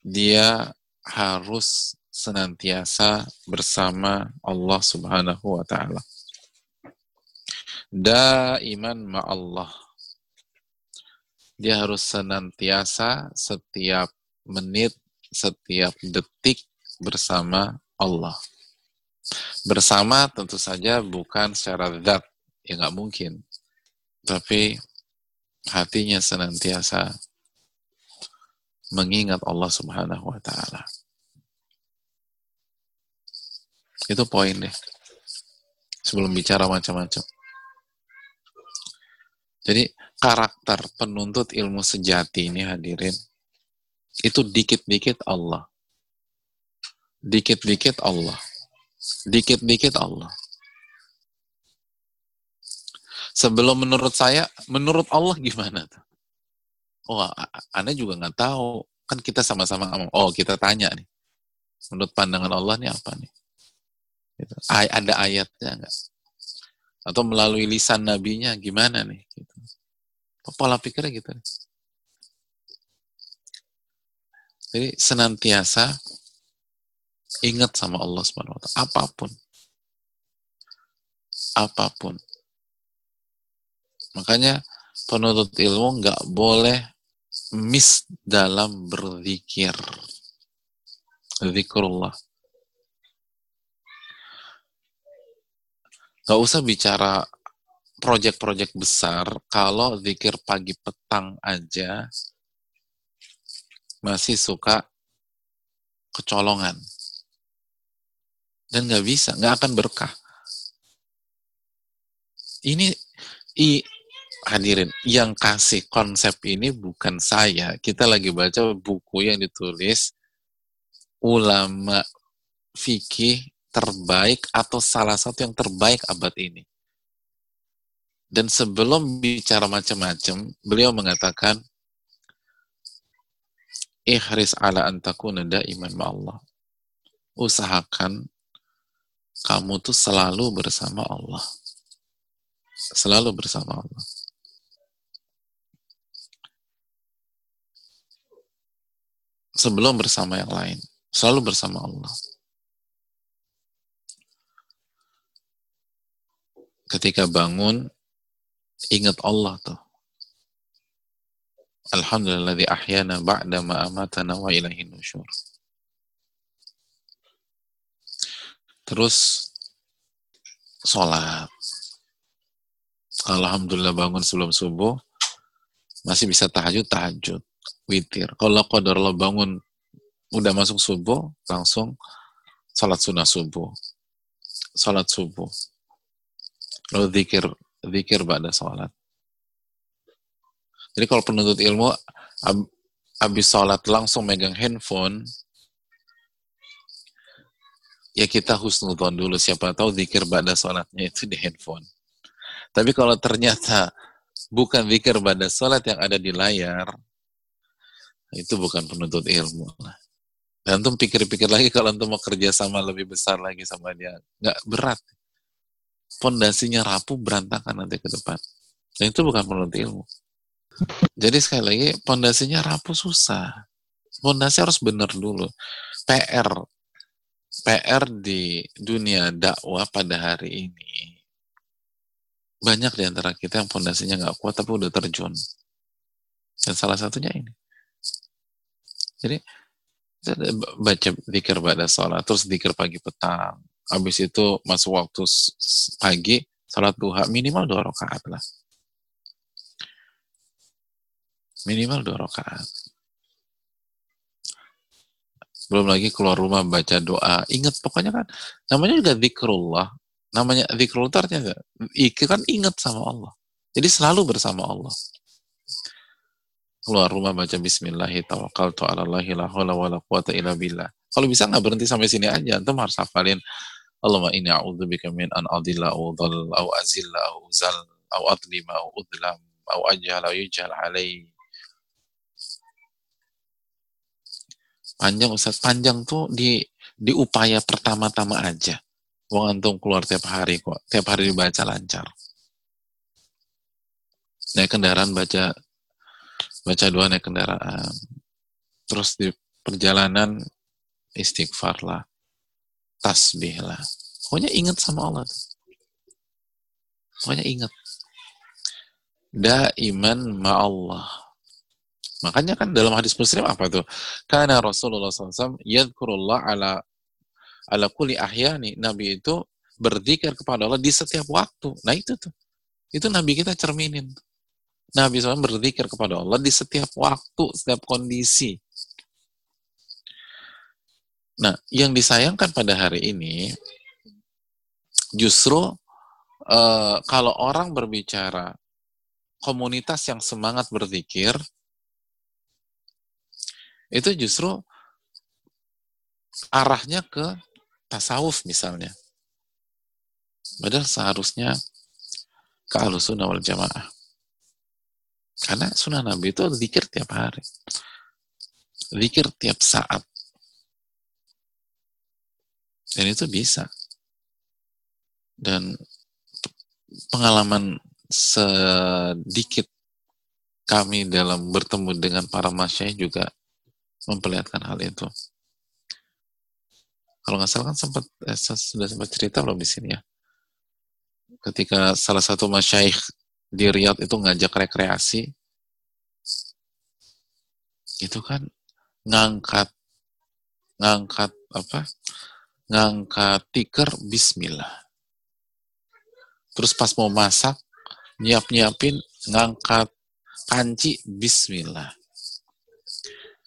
Dia harus senantiasa bersama Allah Subhanahu wa taala. Daiman ma'allah. Dia harus senantiasa setiap menit, setiap detik bersama Allah. Bersama tentu saja bukan secara zat, ya nggak mungkin. Tapi hatinya senantiasa mengingat Allah Subhanahu wa taala. Itu poin deh. Sebelum bicara macam-macam. Jadi karakter penuntut ilmu sejati ini hadirin itu dikit-dikit Allah. Dikit-dikit Allah. Dikit-dikit Allah. Sebelum menurut saya, menurut Allah gimana tuh? oh Anda juga nggak tahu kan kita sama-sama oh kita tanya nih menurut pandangan Allah nih apa nih gitu. Ay ada ayatnya nggak atau melalui lisan nabinya gimana nih gitu. pola pikirnya gitu jadi senantiasa ingat sama Allah Subhanahu wa taala apa pun apa pun makanya penuntut ilmu nggak boleh miss dalam berzikir. Zikrullah. Gak usah bicara proyek-proyek besar, kalau zikir pagi petang aja masih suka kecolongan. Dan nggak bisa, nggak akan berkah. Ini i, hadirin, yang kasih konsep ini bukan saya. Kita lagi baca buku yang ditulis ulama fikih terbaik atau salah satu yang terbaik abad ini. Dan sebelum bicara macam-macam, beliau mengatakan, Ihris ala antakuna iman Allah. Usahakan kamu tuh selalu bersama Allah. Selalu bersama Allah. sebelum bersama yang lain. Selalu bersama Allah. Ketika bangun, ingat Allah tuh. Alhamdulillah ahyana ba'da ma amatana wa ilahi nusyur. Terus sholat. Alhamdulillah bangun sebelum subuh, masih bisa tahajud, tahajud witir. Kalau kodor lo bangun udah masuk subuh, langsung salat sunnah subuh. Salat subuh. Lo zikir, zikir pada salat. Jadi kalau penuntut ilmu, ab, abis salat langsung megang handphone, ya kita husnudon dulu. Siapa tahu zikir pada salatnya itu di handphone. Tapi kalau ternyata bukan zikir pada salat yang ada di layar, itu bukan penuntut ilmu Dan antum pikir-pikir lagi kalau antum mau kerja sama lebih besar lagi sama dia, nggak berat. Pondasinya rapuh berantakan nanti ke depan. Dan itu bukan penuntut ilmu. Jadi sekali lagi, pondasinya rapuh susah. Pondasi harus benar dulu. PR PR di dunia dakwah pada hari ini banyak di antara kita yang fondasinya nggak kuat tapi udah terjun. Dan salah satunya ini. Jadi baca zikir pada sholat, terus zikir pagi petang. Habis itu masuk waktu pagi, sholat duha minimal dua rakaat lah. Minimal dua rakaat. Belum lagi keluar rumah baca doa. Ingat pokoknya kan, namanya juga zikrullah. Namanya zikrullah artinya kan ingat sama Allah. Jadi selalu bersama Allah keluar rumah baca bismillah tawakkaltu ala la quwata illa billah. Kalau bisa nggak berhenti sampai sini aja, antum harus hafalin Allahumma inni a'udzubika min an adilla au dhal au azilla au zal au adlima au udlam au ajhal au yujhal alai. Panjang Ustaz, panjang tuh di di upaya pertama-tama aja. Wong antum keluar tiap hari kok, tiap hari dibaca lancar. Naik kendaraan baca baca doa naik kendaraan. Terus di perjalanan istighfar lah, tasbih lah. Pokoknya ingat sama Allah. Pokoknya ingat. Daiman Allah. Makanya kan dalam hadis muslim apa tuh? Karena Rasulullah SAW yadkurullah ala ala kuli ahyani. Nabi itu berzikir kepada Allah di setiap waktu. Nah itu tuh. Itu Nabi kita cerminin. Nabi SAW berzikir kepada Allah di setiap waktu, setiap kondisi. Nah, yang disayangkan pada hari ini, justru uh, kalau orang berbicara komunitas yang semangat berzikir, itu justru arahnya ke tasawuf misalnya. Padahal seharusnya ke alusunah wal jamaah. Karena sunnah Nabi itu zikir tiap hari. Zikir tiap saat. Dan itu bisa. Dan pengalaman sedikit kami dalam bertemu dengan para masyai juga memperlihatkan hal itu. Kalau nggak salah kan sempat eh, sudah sempat cerita loh di sini ya. Ketika salah satu masyaikh di Riyadh itu ngajak rekreasi, itu kan ngangkat ngangkat apa? Ngangkat tikar bismillah. Terus pas mau masak, nyiap-nyiapin ngangkat panci bismillah.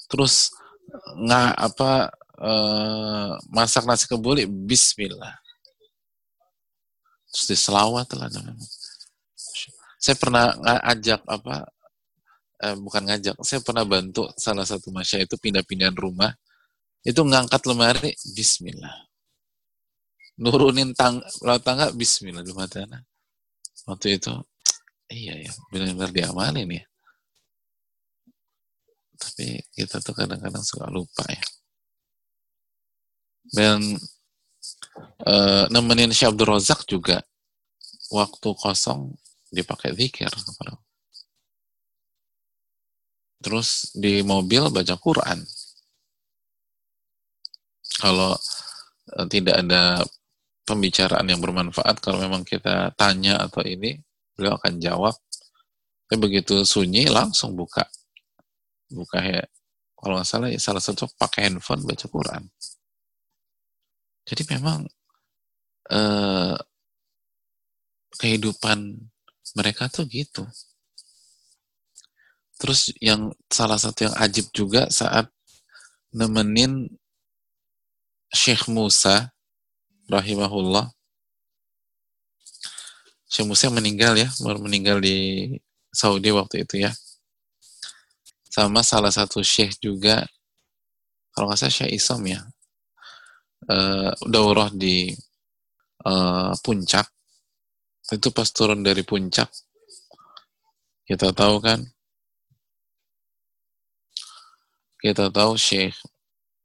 Terus nggak apa eh, masak nasi kebuli bismillah. Terus diselawat lah namanya saya pernah ngajak apa eh, bukan ngajak saya pernah bantu salah satu masya itu pindah-pindahan rumah itu ngangkat lemari Bismillah nurunin tang tangga Bismillah di mana waktu itu iya ya benar-benar diamalin ya. Tapi kita tuh kadang-kadang suka lupa ya. Dan e, nemenin Syekh Abdul Razak juga waktu kosong dipakai zikir. Terus di mobil baca Quran. Kalau eh, tidak ada pembicaraan yang bermanfaat kalau memang kita tanya atau ini beliau akan jawab. Tapi begitu sunyi langsung buka. Buka ya. Kalau nggak salah ya salah satu pakai handphone baca Quran. Jadi memang eh, kehidupan mereka tuh gitu. Terus yang salah satu yang ajib juga saat nemenin Syekh Musa rahimahullah. Syekh Musa meninggal ya, baru meninggal di Saudi waktu itu ya. Sama salah satu syekh juga, kalau nggak salah Syekh Isom ya, uh, daurah di uh, puncak. Itu pas turun dari puncak. Kita tahu kan? Kita tahu Syekh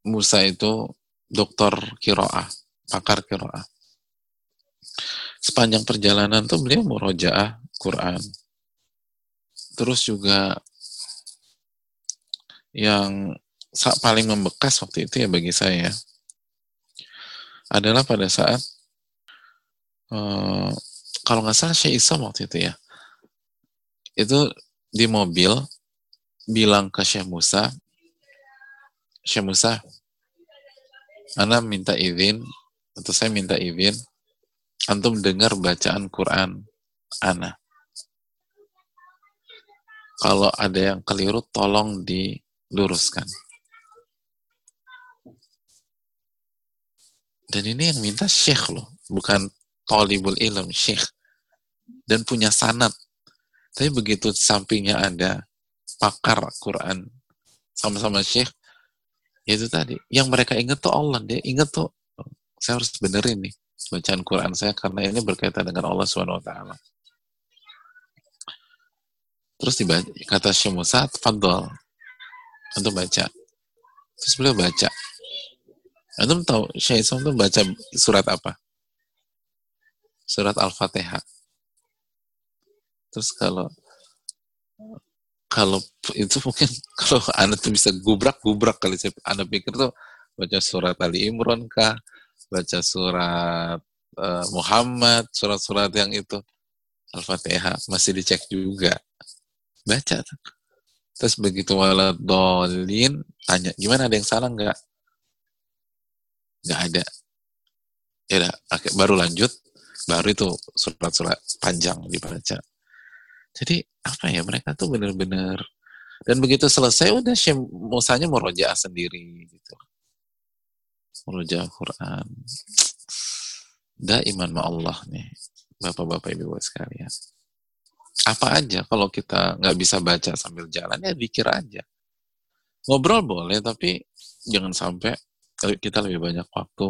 Musa itu dokter kiroah pakar kiroah sepanjang perjalanan tuh beliau murojaah Quran. Terus juga yang paling membekas waktu itu ya bagi saya adalah pada saat uh, kalau nggak salah Syekh Isam waktu itu ya itu di mobil bilang ke Syekh Musa Syekh Musa Ana minta izin atau saya minta izin antum dengar bacaan Quran Ana. Kalau ada yang keliru tolong diluruskan. Dan ini yang minta syekh loh bukan tolibul ilm syekh. Dan punya sanat tapi begitu sampingnya ada pakar Quran sama-sama syekh ya itu tadi. Yang mereka ingat tuh Allah dia ingat tuh saya harus benerin nih bacaan Quran saya karena ini berkaitan dengan Allah Subhanahu wa taala. Terus dibaca, kata Syekh Musa, "Fadhol." Untuk baca. Terus beliau baca. Antum tahu Syekh Islam itu baca surat apa? Surat Al-Fatihah. Terus kalau kalau itu mungkin (laughs) kalau anak tuh bisa gubrak gubrak kali saya anak pikir tuh baca surat Ali Imran kah baca surat uh, Muhammad surat-surat yang itu. Al-Fatihah masih dicek juga. Baca terus begitu waladolin tanya gimana ada yang salah nggak? Nggak ada. Ya udah baru lanjut. Baru itu surat-surat panjang dibaca. Jadi apa ya mereka tuh bener-bener dan begitu selesai udah Musanya mau rojaah sendiri gitu. Rojaah Quran. Da iman ma Allah nih. Bapak-bapak ibu sekalian. Apa aja kalau kita nggak bisa baca sambil jalan ya pikir aja. Ngobrol boleh tapi jangan sampai kita lebih banyak waktu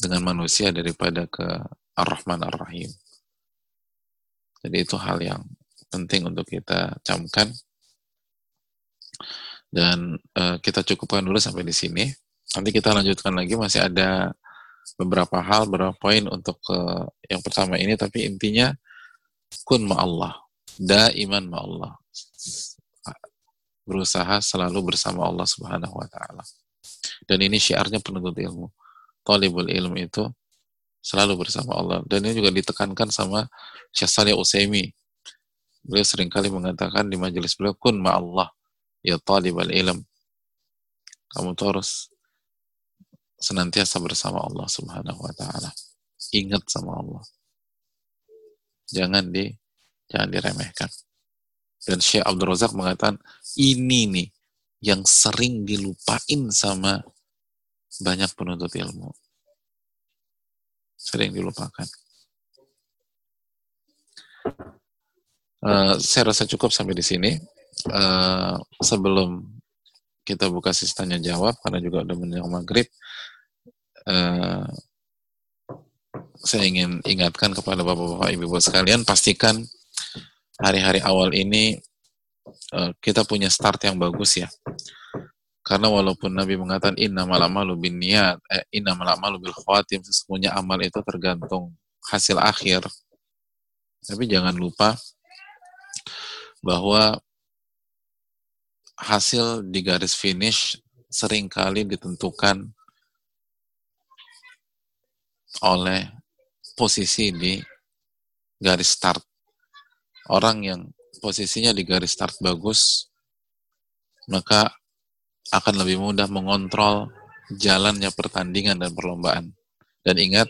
dengan manusia daripada ke Ar-Rahman Ar-Rahim. Jadi itu hal yang penting untuk kita camkan. Dan uh, kita cukupkan dulu sampai di sini. Nanti kita lanjutkan lagi masih ada beberapa hal, beberapa poin untuk uh, yang pertama ini. Tapi intinya kun ma Allah, da iman ma Allah. Berusaha selalu bersama Allah Subhanahu Wa Taala. Dan ini syiarnya penuntut ilmu. Talibul ilmu itu selalu bersama Allah. Dan ini juga ditekankan sama Syekh Salih Usaimi. Beliau sering kali mengatakan di majelis beliau, kun Allah ya talibal ilm. Kamu terus senantiasa bersama Allah subhanahu wa ta'ala. Ingat sama Allah. Jangan di jangan diremehkan. Dan Syekh Abdul Razak mengatakan, ini nih yang sering dilupain sama banyak penuntut ilmu sering dilupakan. Uh, saya rasa cukup sampai di sini. Uh, sebelum kita buka sesi tanya jawab karena juga udah menjelang maghrib, uh, saya ingin ingatkan kepada bapak-bapak ibu-ibu sekalian pastikan hari-hari awal ini uh, kita punya start yang bagus ya karena walaupun Nabi mengatakan inna malamalu bin niat, eh, inna malamalu bil khawatim, sesungguhnya amal itu tergantung hasil akhir. Tapi jangan lupa bahwa hasil di garis finish sering kali ditentukan oleh posisi di garis start. Orang yang posisinya di garis start bagus, maka akan lebih mudah mengontrol jalannya pertandingan dan perlombaan. Dan ingat,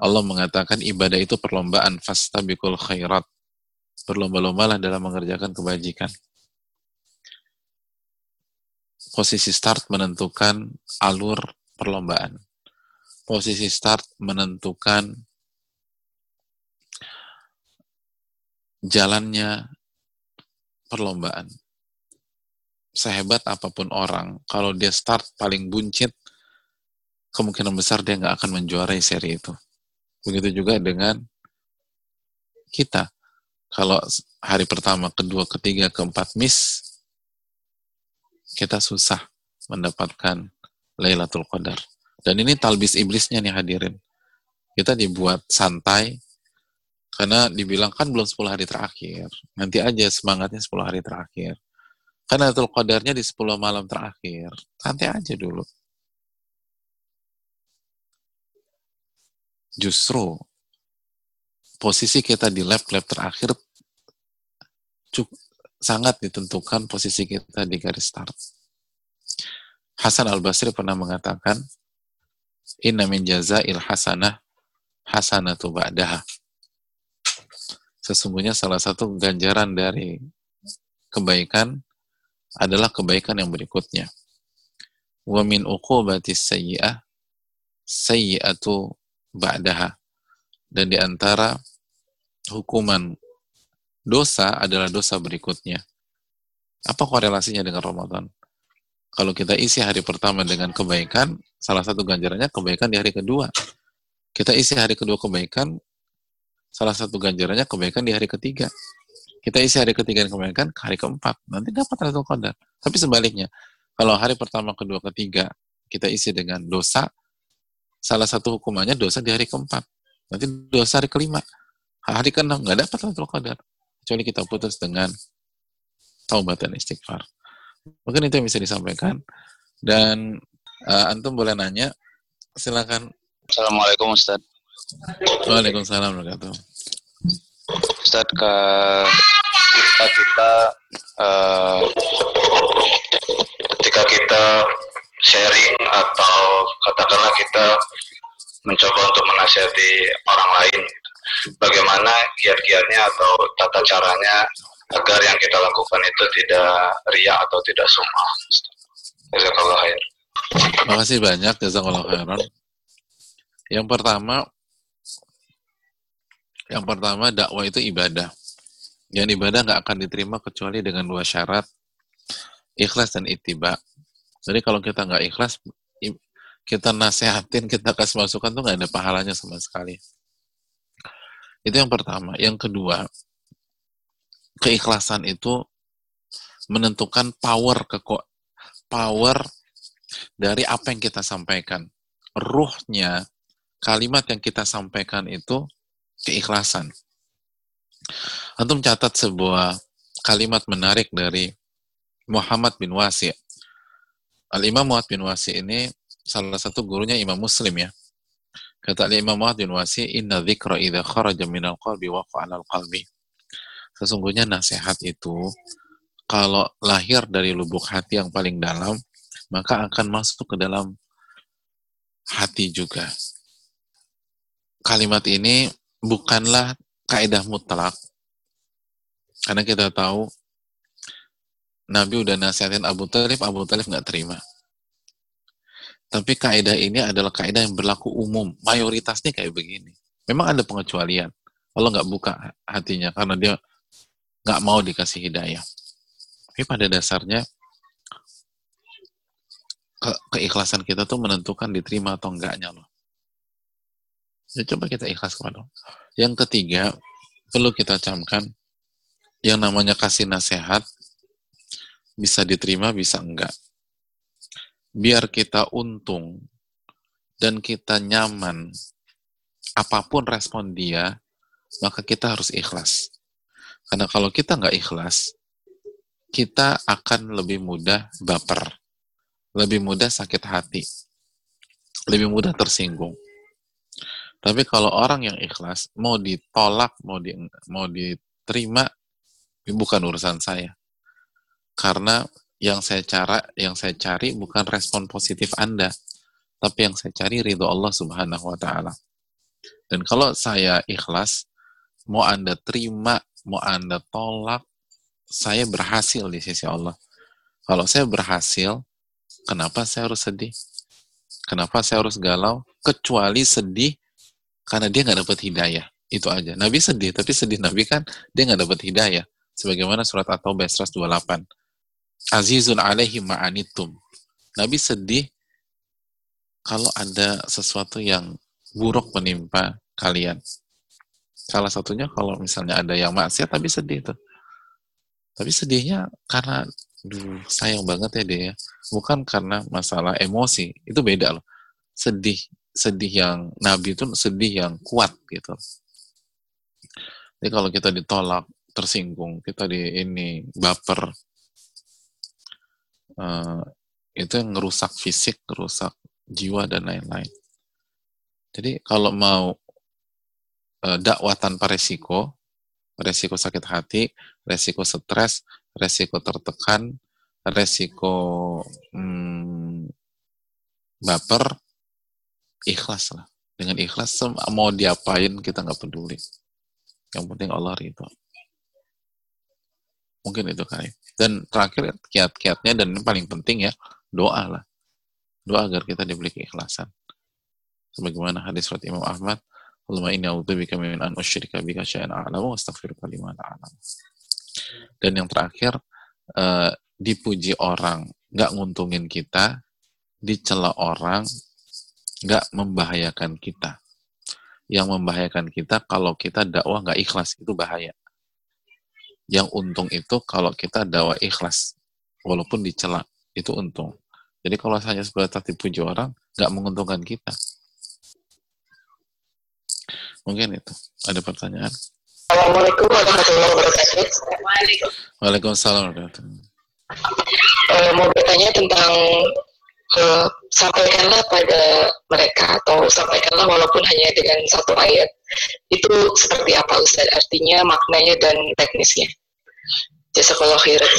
Allah mengatakan ibadah itu perlombaan, fastabikul khairat. Berlomba-lombalah dalam mengerjakan kebajikan. Posisi start menentukan alur perlombaan. Posisi start menentukan jalannya perlombaan sehebat apa pun orang, kalau dia start paling buncit, kemungkinan besar dia nggak akan menjuarai seri itu. Begitu juga dengan kita. Kalau hari pertama, kedua, ketiga, keempat miss, kita susah mendapatkan Lailatul Qadar. Dan ini talbis iblisnya nih hadirin. Kita dibuat santai, karena dibilang kan belum 10 hari terakhir. Nanti aja semangatnya 10 hari terakhir. Karena Lailatul Qadarnya di 10 malam terakhir. Santai aja dulu. justru posisi kita di lab-lab terakhir cukup, sangat ditentukan posisi kita di garis start. Hasan al-Basri pernah mengatakan, Inna min jazail hasanah hasanatu ba'daha. Sesungguhnya salah satu ganjaran dari kebaikan adalah kebaikan yang berikutnya. Wa min uqubatis sayyi'ah sayyi'atu ba'daha. Dan di antara hukuman dosa adalah dosa berikutnya. Apa korelasinya dengan Ramadan? Kalau kita isi hari pertama dengan kebaikan, salah satu ganjarannya kebaikan di hari kedua. Kita isi hari kedua kebaikan, salah satu ganjarannya kebaikan di hari ketiga. Kita isi hari ketiga dan kebaikan hari keempat. Nanti dapat Lailatul Qadar. Tapi sebaliknya, kalau hari pertama, kedua, ketiga kita isi dengan dosa, salah satu hukumannya dosa di hari keempat. Nanti dosa hari kelima. Hari keenam nggak dapat Lailatul Qadar. Kecuali kita putus dengan taubat dan istighfar. Mungkin itu yang bisa disampaikan. Dan uh, antum boleh nanya, silakan. Assalamualaikum Ustaz. Waalaikumsalam warahmatullahi Ustaz ke kita, kita uh, ketika kita sharing atau katakanlah kita mencoba untuk menasihati orang lain bagaimana kiat-kiatnya atau tata caranya agar yang kita lakukan itu tidak riak atau tidak sumah. Jazakallah khair. Terima kasih banyak jazakallah khairan. Yang pertama, yang pertama dakwah itu ibadah. Yang ibadah nggak akan diterima kecuali dengan dua syarat, ikhlas dan ittiba. Jadi kalau kita nggak ikhlas, kita nasehatin, kita kasih masukan tuh nggak ada pahalanya sama sekali. Itu yang pertama. Yang kedua, keikhlasan itu menentukan power ke power dari apa yang kita sampaikan. Ruhnya kalimat yang kita sampaikan itu keikhlasan. Antum catat sebuah kalimat menarik dari Muhammad bin Wasi. Al-Imam Muhammad bin Wasi ini salah satu gurunya Imam Muslim ya. Kata Imam Muhammad bin Wasi, "Inna dzikra idza kharaja minal qalbi waqa 'alal qalbi." Sesungguhnya nasihat itu kalau lahir dari lubuk hati yang paling dalam, maka akan masuk ke dalam hati juga. Kalimat ini bukanlah kaidah mutlak. Karena kita tahu Nabi udah nasihatin Abu Talib, Abu Talib nggak terima. Tapi kaidah ini adalah kaidah yang berlaku umum. Mayoritasnya kayak begini. Memang ada pengecualian. Allah nggak buka hatinya karena dia nggak mau dikasih hidayah. Tapi pada dasarnya ke keikhlasan kita tuh menentukan diterima atau enggaknya loh. Ya, coba kita ikhlas kepada Allah. Yang ketiga, perlu kita camkan, yang namanya kasih nasihat, bisa diterima, bisa enggak. Biar kita untung, dan kita nyaman, apa pun respon dia, maka kita harus ikhlas. Karena kalau kita nggak ikhlas, kita akan lebih mudah baper, lebih mudah sakit hati, lebih mudah tersinggung. Tapi kalau orang yang ikhlas, mau ditolak, mau di, mau diterima, bukan urusan saya. Karena yang saya cara, yang saya cari bukan respon positif Anda, tapi yang saya cari ridho Allah Subhanahu wa taala. Dan kalau saya ikhlas, mau Anda terima, mau Anda tolak, saya berhasil di sisi Allah. Kalau saya berhasil, kenapa saya harus sedih? Kenapa saya harus galau? Kecuali sedih karena dia nggak dapat hidayah. Itu aja. Nabi sedih, tapi sedih Nabi kan dia nggak dapat hidayah. Sebagaimana surat At-Taubah 128. Azizun alaihi ma'anitum. Nabi sedih kalau ada sesuatu yang buruk menimpa kalian. Salah satunya kalau misalnya ada yang maksiat tapi sedih tuh. Tapi sedihnya karena duh, sayang banget ya dia ya. Bukan karena masalah emosi. Itu beda loh. Sedih sedih yang Nabi itu sedih yang kuat gitu. Jadi kalau kita ditolak, tersinggung, kita di ini baper, uh, itu yang ngerusak fisik, ngerusak jiwa dan lain-lain. Jadi kalau mau dakwah tanpa resiko, resiko sakit hati, resiko stres, resiko tertekan, resiko hmm, baper, ikhlas lah. Dengan ikhlas mau diapain kita nggak peduli. Yang penting Allah itu. Mungkin itu kali. Dan terakhir kiat-kiatnya dan ini paling penting ya doa lah. Doa agar kita diberi keikhlasan. Sebagaimana hadis surat Imam Ahmad, Allahumma min an usyrika bika syai'an a'lamu lima. Dan yang terakhir, uh, dipuji orang, nggak nguntungin kita, dicela orang, nggak membahayakan kita. Yang membahayakan kita kalau kita dakwah nggak ikhlas, itu bahaya. Yang untung itu kalau kita dakwah ikhlas, walaupun dicela, itu untung. Jadi kalau hanya sebatas dipuji orang, nggak menguntungkan kita. Mungkin itu. Ada pertanyaan? Assalamualaikum warahmatullahi wabarakatuh. Waalaikumsalam warahmatullahi wabarakatuh. Uh, mau bertanya tentang uh, sampaikanlah pada mereka atau sampaikanlah walaupun hanya dengan satu ayat itu seperti apa Ustaz artinya maknanya dan teknisnya Jazakallah khairan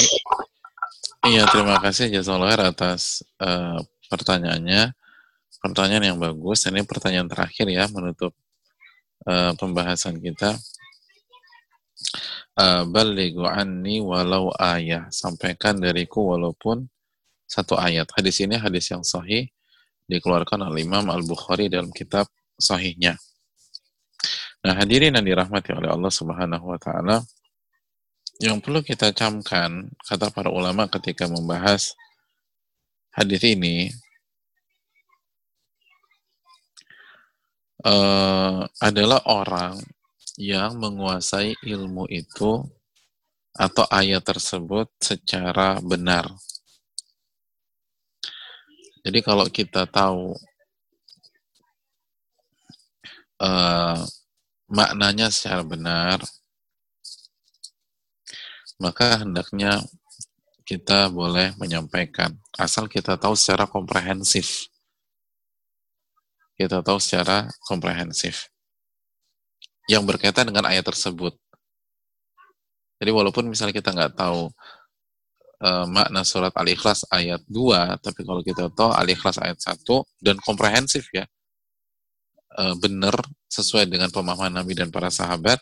Iya terima kasih Jazakallah khair atas uh, pertanyaannya pertanyaan yang bagus ini pertanyaan terakhir ya menutup uh, pembahasan kita. Uh, balighu anni walau ayah. Sampaikan dariku walaupun satu ayat. Hadis ini hadis yang sahih dikeluarkan oleh Imam Al-Bukhari dalam kitab sahihnya. Nah hadirin yang dirahmati oleh Allah Subhanahu wa taala yang perlu kita camkan kata para ulama ketika membahas hadis ini uh, adalah orang yang menguasai ilmu itu atau ayat tersebut secara benar. Jadi kalau kita tahu uh, maknanya secara benar, maka hendaknya kita boleh menyampaikan asal kita tahu secara komprehensif. Kita tahu secara komprehensif yang berkaitan dengan ayat tersebut. Jadi walaupun misalnya kita nggak tahu uh, makna surat Al-Ikhlas ayat 2, tapi kalau kita tahu Al-Ikhlas ayat 1 dan komprehensif ya, uh, benar sesuai dengan pemahaman Nabi dan para sahabat,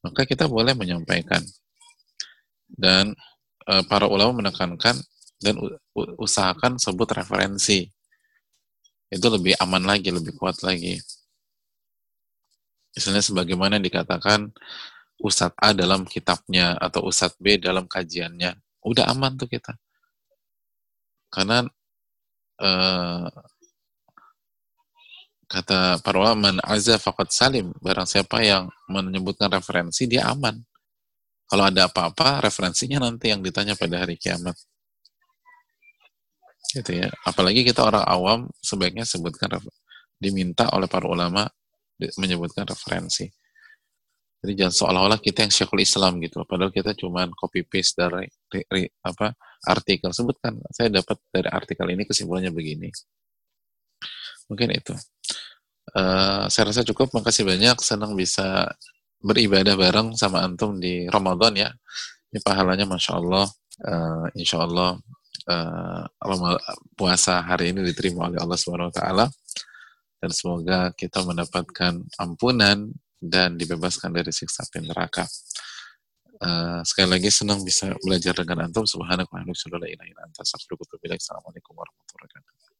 maka kita boleh menyampaikan. Dan uh, para ulama menekankan dan usahakan sebut referensi. Itu lebih aman lagi, lebih kuat lagi. Misalnya sebagaimana dikatakan Ustadz A dalam kitabnya atau Ustadz B dalam kajiannya. Udah aman tuh kita. Karena uh, kata para ulama azza faqad salim barang siapa yang menyebutkan referensi dia aman kalau ada apa-apa referensinya nanti yang ditanya pada hari kiamat gitu ya apalagi kita orang awam sebaiknya sebutkan diminta oleh para ulama menyebutkan referensi. Jadi jangan seolah-olah kita yang syekhul Islam gitu, padahal kita cuma copy paste dari re, apa artikel sebutkan. Saya dapat dari artikel ini kesimpulannya begini. Mungkin itu. Uh, saya rasa cukup. Makasih banyak. Senang bisa beribadah bareng sama antum di Ramadan ya. Ini pahalanya masya Allah. Uh, insya Allah uh, puasa hari ini diterima oleh Allah Subhanahu Wa Taala dan semoga kita mendapatkan ampunan dan dibebaskan dari siksa api neraka. Uh, sekali lagi senang bisa belajar dengan antum. Subhanallah wa Assalamualaikum warahmatullahi wabarakatuh.